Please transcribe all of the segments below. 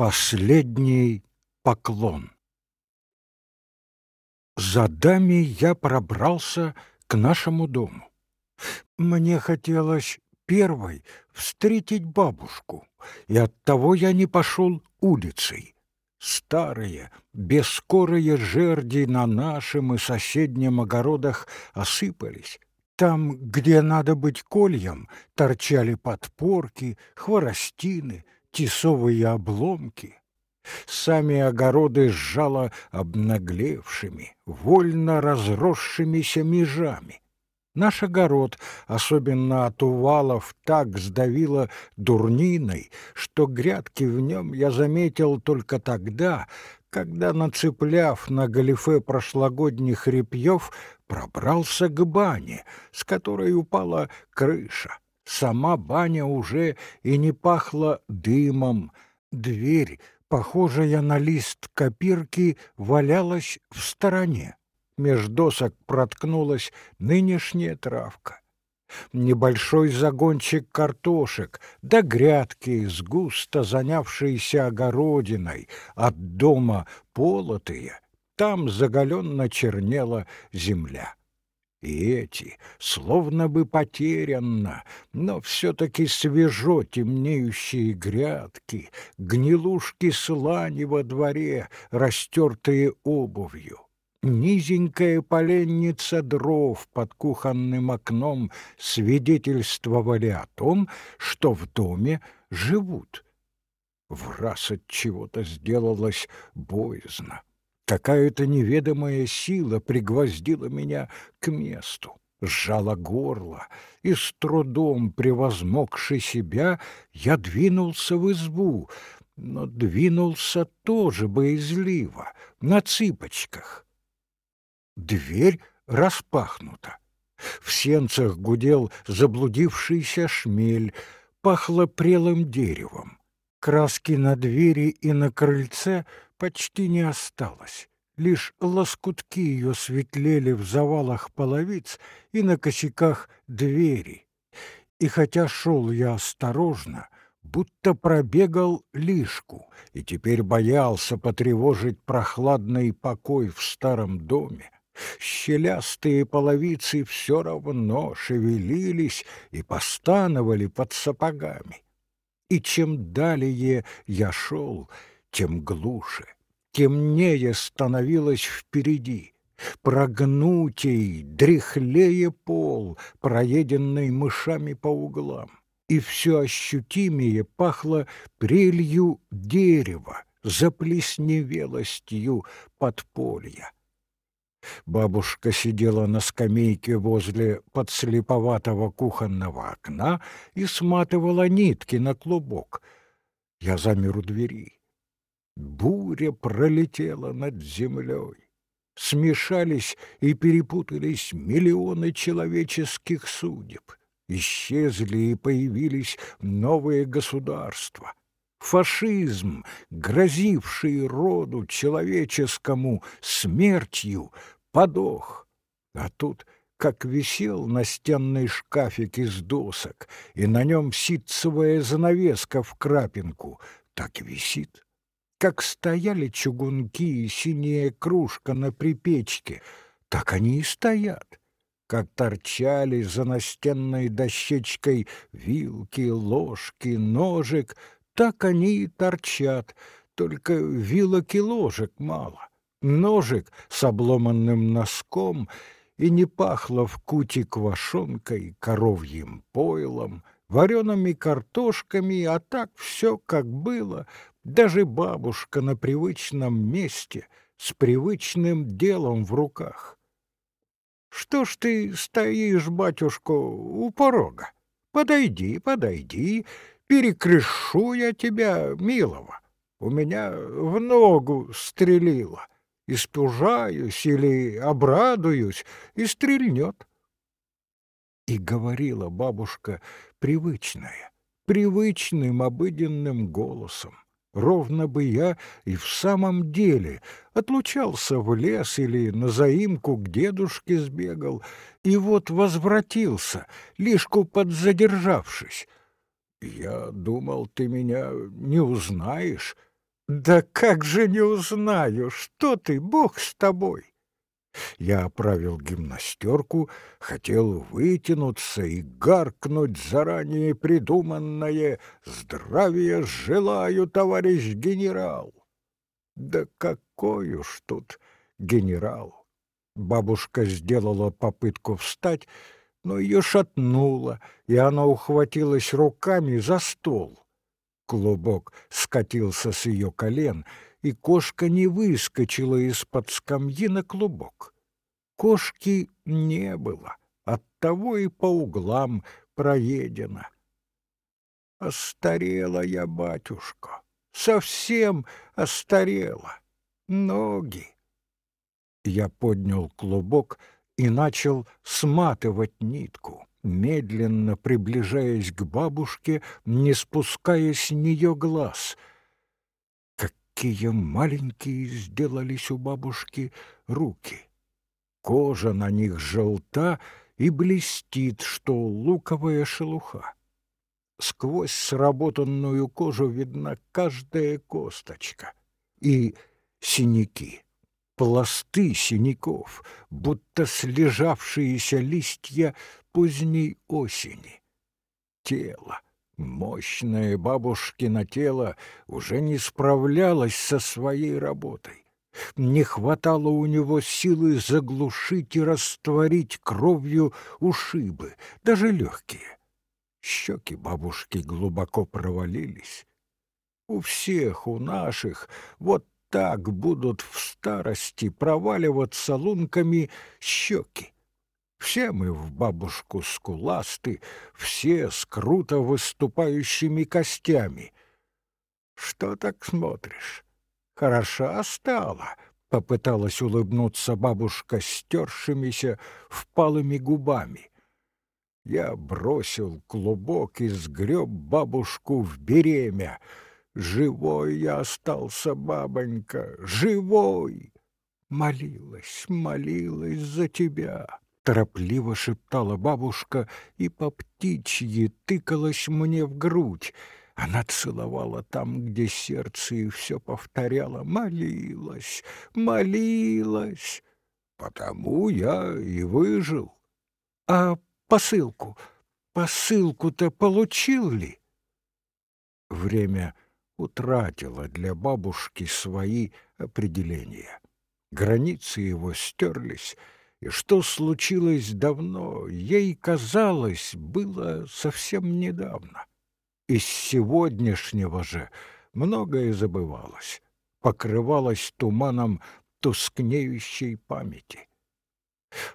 Последний поклон. За даме я пробрался к нашему дому. Мне хотелось первой встретить бабушку, и оттого я не пошел улицей. Старые, бескорые жерди на нашем и соседнем огородах осыпались. Там, где надо быть кольем, торчали подпорки, хворостины — тесовые обломки, сами огороды сжало обнаглевшими, вольно разросшимися межами. Наш огород, особенно от увалов, так сдавило дурниной, что грядки в нем я заметил только тогда, когда, нацепляв на галифе прошлогодних репьев, пробрался к бане, с которой упала крыша. Сама баня уже и не пахла дымом. Дверь, похожая на лист копирки, валялась в стороне. Меж досок проткнулась нынешняя травка. Небольшой загончик картошек, да грядки с густо занявшейся огородиной, от дома полотые, там заголенно чернела земля. И эти, словно бы потерянно, но все-таки свежо темнеющие грядки, гнилушки слани во дворе, растертые обувью. Низенькая поленница дров под кухонным окном свидетельствовали о том, что в доме живут. В раз от чего-то сделалось боязно. Какая-то неведомая сила пригвоздила меня к месту, сжала горло, и с трудом превозмогши себя, я двинулся в избу, но двинулся тоже боязливо, на цыпочках. Дверь распахнута. В сенцах гудел заблудившийся шмель, пахло прелым деревом. Краски на двери и на крыльце почти не осталось. Лишь лоскутки ее светлели в завалах половиц и на косяках двери. И хотя шел я осторожно, будто пробегал лишку, и теперь боялся потревожить прохладный покой в старом доме, щелястые половицы все равно шевелились и постановали под сапогами. И чем далее я шел, тем глуше, темнее становилось впереди, прогнутей, дряхлее пол, проеденный мышами по углам, и все ощутимее пахло прелью дерева, заплесневелостью подполья. Бабушка сидела на скамейке возле подслеповатого кухонного окна и сматывала нитки на клубок. Я замер у двери. Буря пролетела над землей. Смешались и перепутались миллионы человеческих судеб. Исчезли и появились новые государства. Фашизм, грозивший роду человеческому смертью, подох. А тут как висел настенный шкафик из досок, и на нем ситцевая занавеска в крапинку, так висит как стояли чугунки и синяя кружка на припечке, так они и стоят. Как торчали за настенной дощечкой вилки, ложки, ножик, так они и торчат, только вилок и ложек мало. Ножик с обломанным носком и не пахло в куте квашонкой, коровьим пойлом, вареными картошками, а так все как было, даже бабушка на привычном месте, с привычным делом в руках. «Что ж ты стоишь, батюшка, у порога? Подойди, подойди, перекрешу я тебя, милого. У меня в ногу стрелило. Испужаюсь или обрадуюсь, и стрельнет». И говорила бабушка привычная, привычным обыденным голосом ровно бы я и в самом деле отлучался в лес или на заимку к дедушке сбегал, и вот возвратился, лишку подзадержавшись. Я думал, ты меня не узнаешь. «Да как же не узнаю, что ты, Бог с тобой!» Я оправил гимнастерку, хотел вытянуться и гаркнуть заранее придуманное «Здравия желаю, товарищ генерал!» Да какой уж тут генерал! Бабушка сделала попытку встать, но ее шатнуло, и она ухватилась руками за стол. Клубок скатился с ее колен, и кошка не выскочила из-под скамьи на клубок. Кошки не было, оттого и по углам проедено. Остарела я, батюшка, совсем остарела. Ноги. Я поднял клубок и начал сматывать нитку медленно приближаясь к бабушке, не спуская с нее глаз. Какие маленькие сделались у бабушки руки! Кожа на них желта и блестит, что луковая шелуха. Сквозь сработанную кожу видна каждая косточка и синяки пласты синяков, будто слежавшиеся листья поздней осени. Тело, мощное бабушкино тело, уже не справлялось со своей работой. Не хватало у него силы заглушить и растворить кровью ушибы, даже легкие. Щеки бабушки глубоко провалились. У всех, у наших, вот так будут в старости проваливаться лунками щеки. Все мы в бабушку скуласты, все с круто выступающими костями. Что так смотришь? Хороша стала, — попыталась улыбнуться бабушка стершимися впалыми губами. Я бросил клубок и сгреб бабушку в беремя. Живой я остался, бабонька, живой! Молилась, молилась за тебя торопливо шептала бабушка и по птичьи тыкалась мне в грудь. Она целовала там, где сердце, и все повторяла «молилась, молилась». Потому я и выжил. А посылку, посылку-то получил ли? Время утратило для бабушки свои определения. Границы его стерлись, и что случилось давно, ей казалось, было совсем недавно. Из сегодняшнего же многое забывалось, покрывалось туманом тускнеющей памяти.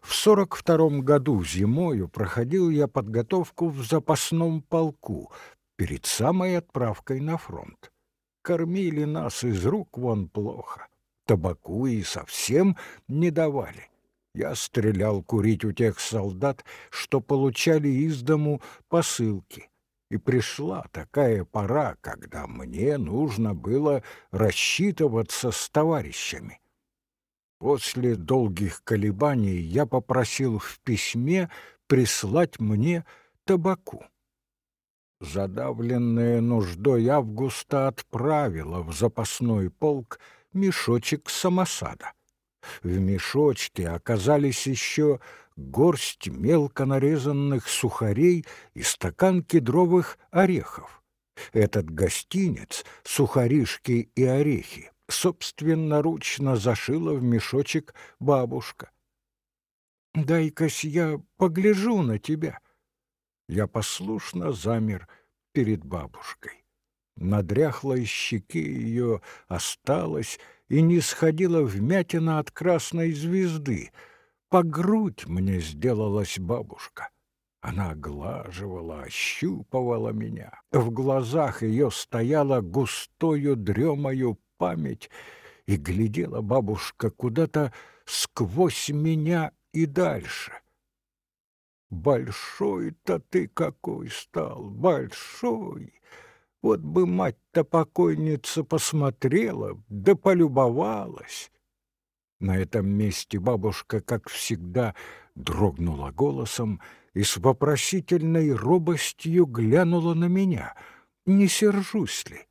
В сорок втором году зимою проходил я подготовку в запасном полку перед самой отправкой на фронт. Кормили нас из рук вон плохо, табаку и совсем не давали. Я стрелял курить у тех солдат, что получали из дому посылки. И пришла такая пора, когда мне нужно было рассчитываться с товарищами. После долгих колебаний я попросил в письме прислать мне табаку. Задавленная нуждой Августа отправила в запасной полк мешочек самосада. В мешочке оказались еще горсть мелко нарезанных сухарей и стакан кедровых орехов. Этот гостинец, сухаришки и орехи, собственноручно зашила в мешочек бабушка. «Дай-кась я погляжу на тебя». Я послушно замер перед бабушкой. На дряхлой щеке ее осталось и не сходила вмятина от красной звезды. По грудь мне сделалась бабушка. Она оглаживала, ощупывала меня. В глазах ее стояла густою дремою память, и глядела бабушка куда-то сквозь меня и дальше. «Большой-то ты какой стал, большой!» Вот бы мать-то покойница посмотрела, да полюбовалась. На этом месте бабушка, как всегда, дрогнула голосом и с вопросительной робостью глянула на меня. Не сержусь ли?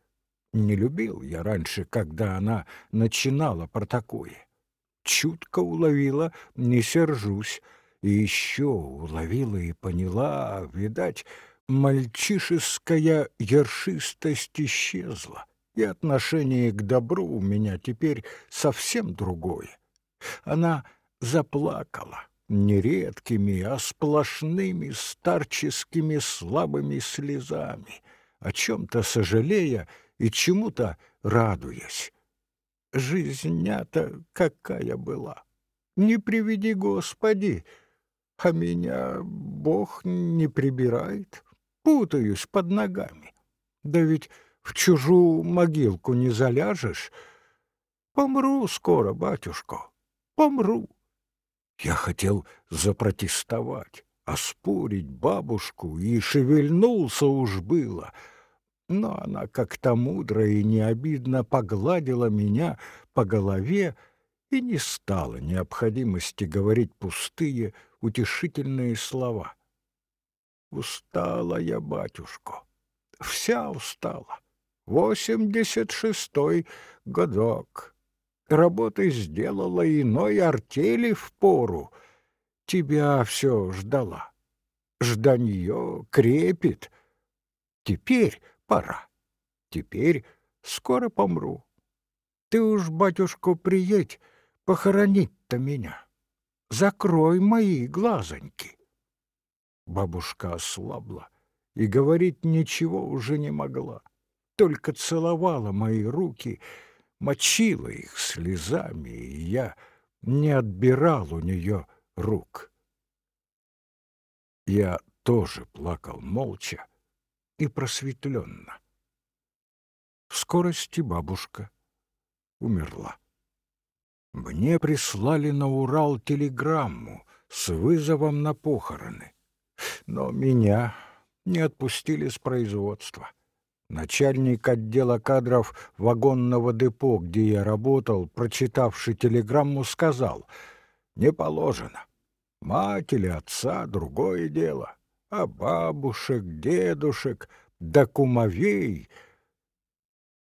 Не любил я раньше, когда она начинала про такое. Чутко уловила, не сержусь, и еще уловила и поняла, видать, мальчишеская ершистость исчезла, и отношение к добру у меня теперь совсем другое. Она заплакала не редкими, а сплошными старческими слабыми слезами, о чем-то сожалея и чему-то радуясь. Жизнь-то какая была! Не приведи, Господи! А меня Бог не прибирает, путаюсь под ногами. Да ведь в чужую могилку не заляжешь. Помру скоро, батюшко, помру. Я хотел запротестовать, оспорить бабушку, и шевельнулся уж было. Но она как-то мудро и необидно погладила меня по голове и не стала необходимости говорить пустые, утешительные слова. Устала я, батюшко, вся устала. Восемьдесят шестой годок. Работы сделала иной артели в пору. Тебя все ждала. Жданье крепит. Теперь пора. Теперь скоро помру. Ты уж, батюшка, приедь, похоронить-то меня. Закрой мои глазоньки. Бабушка ослабла и говорить ничего уже не могла, только целовала мои руки — мочила их слезами, и я не отбирал у нее рук. Я тоже плакал молча и просветленно. В скорости бабушка умерла. Мне прислали на Урал телеграмму с вызовом на похороны, но меня не отпустили с производства. Начальник отдела кадров вагонного депо, где я работал, прочитавший телеграмму, сказал, «Не положено. Мать или отца — другое дело, а бабушек, дедушек, да кумовей...»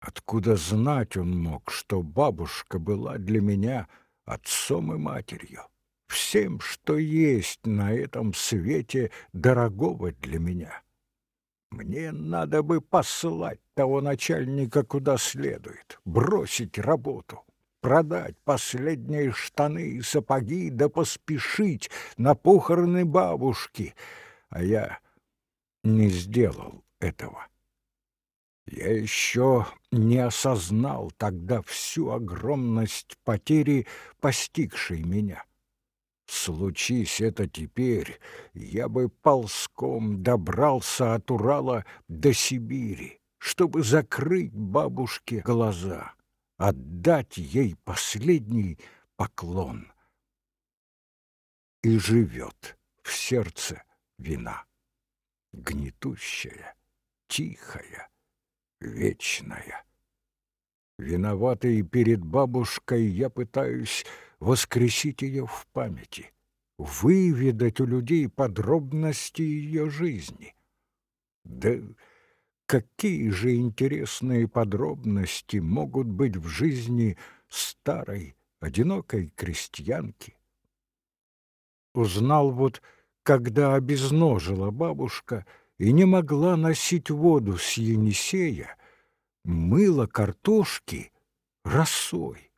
Откуда знать он мог, что бабушка была для меня отцом и матерью, всем, что есть на этом свете дорогого для меня? Мне надо бы послать того начальника куда следует, бросить работу, продать последние штаны и сапоги, да поспешить на похороны бабушки. А я не сделал этого. Я еще не осознал тогда всю огромность потери, постигшей меня. Случись это теперь, я бы ползком добрался от Урала до Сибири, чтобы закрыть бабушке глаза, отдать ей последний поклон. И живет в сердце вина, гнетущая, тихая, вечная. Виноватый перед бабушкой я пытаюсь воскресить ее в памяти, выведать у людей подробности ее жизни. Да какие же интересные подробности могут быть в жизни старой, одинокой крестьянки? Узнал вот, когда обезножила бабушка и не могла носить воду с Енисея, мыло картошки росой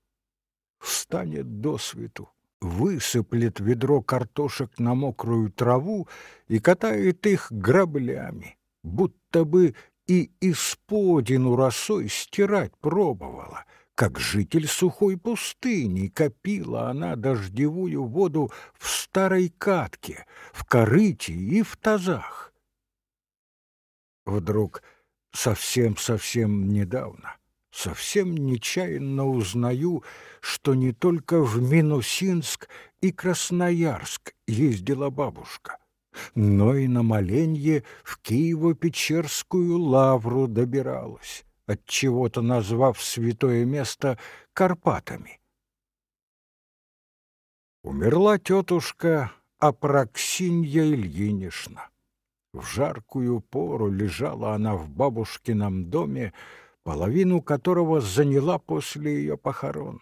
встанет до свету, высыплет ведро картошек на мокрую траву и катает их граблями, будто бы и исподину росой стирать пробовала, как житель сухой пустыни копила она дождевую воду в старой катке, в корыте и в тазах. Вдруг совсем-совсем недавно совсем нечаянно узнаю, что не только в Минусинск и Красноярск ездила бабушка, но и на моленье в Киево-Печерскую лавру добиралась, от чего то назвав святое место Карпатами. Умерла тетушка Апраксинья Ильинична. В жаркую пору лежала она в бабушкином доме, половину которого заняла после ее похорон.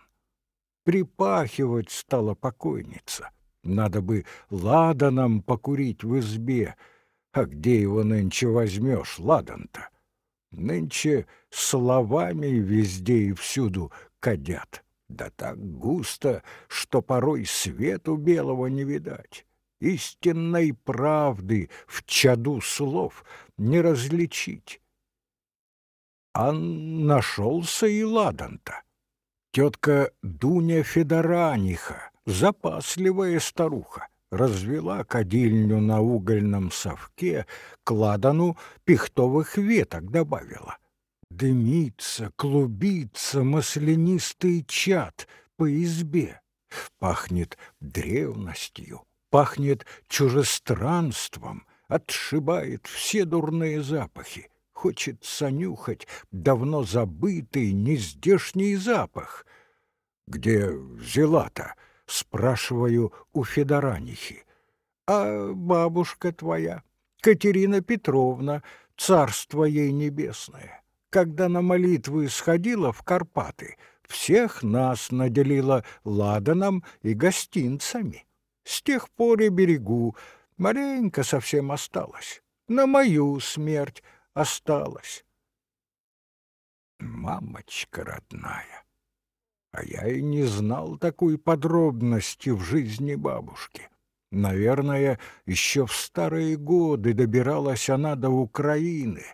Припахивать стала покойница. Надо бы ладаном покурить в избе, а где его нынче возьмешь, ладан-то? Нынче словами везде и всюду кадят, да так густо, что порой свету белого не видать. Истинной правды в чаду слов не различить. А нашелся и ладан-то. Тетка Дуня Федораниха, запасливая старуха, развела кадильню на угольном совке, к ладану пихтовых веток добавила. Дымится, клубится маслянистый чад по избе. Пахнет древностью, пахнет чужестранством, отшибает все дурные запахи. Хочется нюхать давно забытый, нездешний запах. Где взяла-то? Спрашиваю у Федоранихи. А бабушка твоя, Катерина Петровна, царство ей небесное, когда на молитвы сходила в Карпаты, всех нас наделила ладаном и гостинцами. С тех пор и берегу, маленько совсем осталось. На мою смерть осталось. Мамочка родная, а я и не знал такой подробности в жизни бабушки. Наверное, еще в старые годы добиралась она до Украины,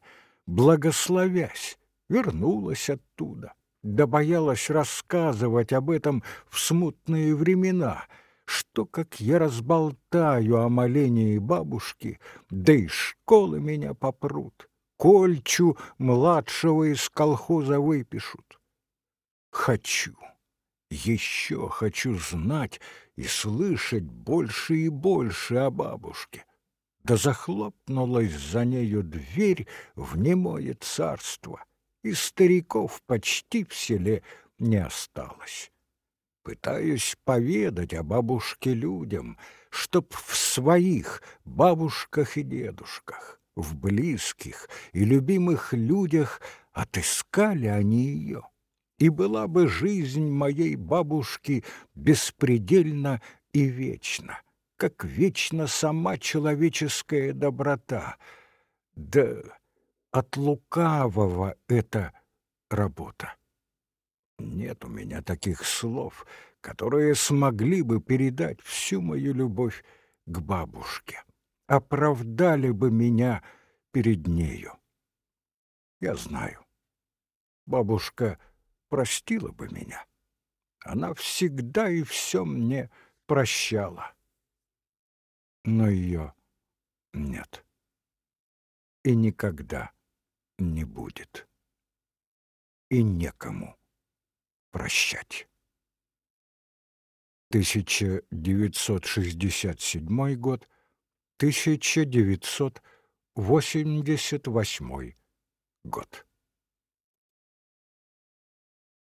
благословясь, вернулась оттуда, да боялась рассказывать об этом в смутные времена, что, как я разболтаю о молении бабушки, да и школы меня попрут, Кольчу младшего из колхоза выпишут. Хочу, еще хочу знать и слышать больше и больше о бабушке. Да захлопнулась за нею дверь в немое царство, и стариков почти в селе не осталось. Пытаюсь поведать о бабушке людям, чтоб в своих бабушках и дедушках, в близких и любимых людях отыскали они ее и была бы жизнь моей бабушки беспредельна и вечна, как вечна сама человеческая доброта. Да от лукавого это работа. Нет у меня таких слов, которые смогли бы передать всю мою любовь к бабушке, оправдали бы меня перед нею. Я знаю, бабушка — простила бы меня. Она всегда и все мне прощала. Но ее нет. И никогда не будет. И некому прощать. 1967 год, 1988 год.